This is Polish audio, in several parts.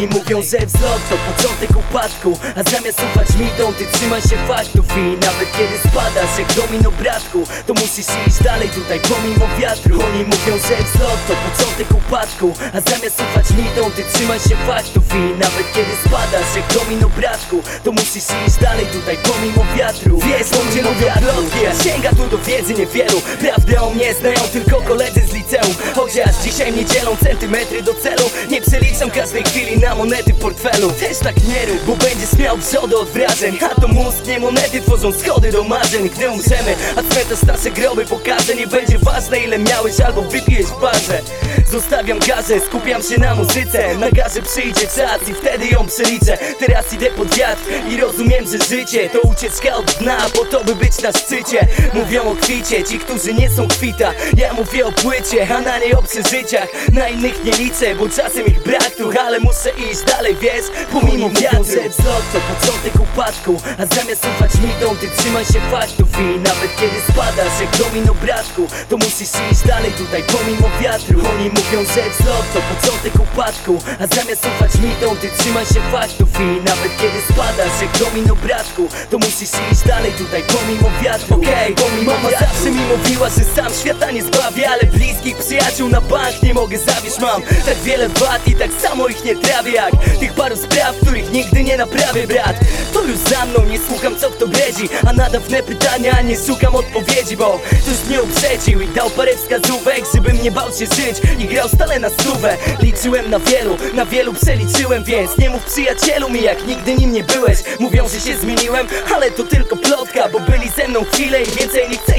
że wzlot to początek upadku A zamiast ufać mitom, ty trzymaj się faktów I nawet kiedy spadasz jak domino bratku To musisz iść dalej tutaj pomimo wiatru. Oni mówią, że wzlot to początek upadku A zamiast ufać mitom, ty trzymaj się faktów I nawet kiedy spadasz jak domino bratku To musisz iść dalej tutaj pomimo wiatru. Wiesz, ludzie lubią plotki, a sięga tu do wiedzy niewielu. Prawdę o mnie znają tylko koledzy z liceum Chociaż dzisiaj mnie dzielą centymetry do celu. Nie przeliczam każdej chwili na monety w portfelu. Też tak nie rób, bo będziesz miał wrzody od wrażeń A to mózg, nie monety tworzą schody do marzeń. Gdy umrzemy, a cmentarz nasze groby pokaże Nie będzie ważne ile miałeś albo wypijesz w barze Zostawiam garze, skupiam się na muzyce. Na garze przyjdzie czas i wtedy ją przeliczę. Teraz idę pod wiatr i rozumiem, że życie To ucieczka od dna, po to by być na szczycie. Mówią o kwicie, ci, którzy nie są kwita. Ja mówię o płycie, a na niej o przeżyciach. Na innych nie liczę, bo czasem ich brak tu Ale muszę iść dalej, wiesz, pomimo wiatru. Że wzlot to początek A zamiast ufać mitom, ty trzymaj się faktów I nawet kiedy spadasz jak domino bratku To musisz iść dalej tutaj pomimo wiatru. Oni mówią, że wzlot to początek upadku A zamiast ufać mitom, ty trzymaj się faktów I nawet kiedy spadasz jak domino bratku To musisz iść dalej tutaj pomimo wiatru. Okej, pomimo Mama zawsze mi mówiła, że sam świata nie zbawię Ale bliskich przyjaciół na bank nie mogę zawieść. Mam tak wiele wad i tak samo ich nie trawię Jak tych paru spraw, których nigdy nie naprawię brat. To już za mną, nie słucham co kto bredzi A na dawne pytania nie szukam odpowiedzi Bo ktoś mnie uprzedził i dał parę wskazówek Żebym nie bał się żyć. I grał stale na stówę. Liczyłem na wielu, na wielu przeliczyłem Więc nie mów przyjacielu mi jak nigdy nim nie byłeś. Mówią, że się zmieniłem, ale to tylko plotka Bo byli ze mną chwilę i więcej nie chcę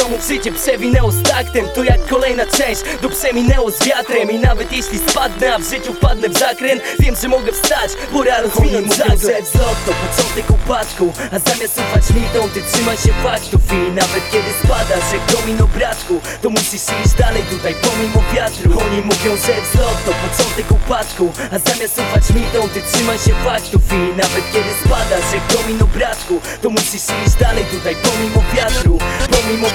Ziomów życie przewinęło z taktem To jak kolejna część, to przeminęło z wiatrem I nawet jeśli spadnę, a w życiu wpadnę w zakręt Wiem, że mogę wstać, pora rozwinąć zakręt że wzlot to początek upadku A zamiast ufać mitom, ty trzymaj się faktów I nawet kiedy spadasz jak domino bratku To musisz iść dalej tutaj pomimo wiatru. Oni mówią, że wzlot to początek upadku A zamiast ufać mitom, ty trzymaj się faktów I nawet kiedy spadasz jak domino bratku To musisz iść dalej tutaj pomimo wiatru Pomimo wiatru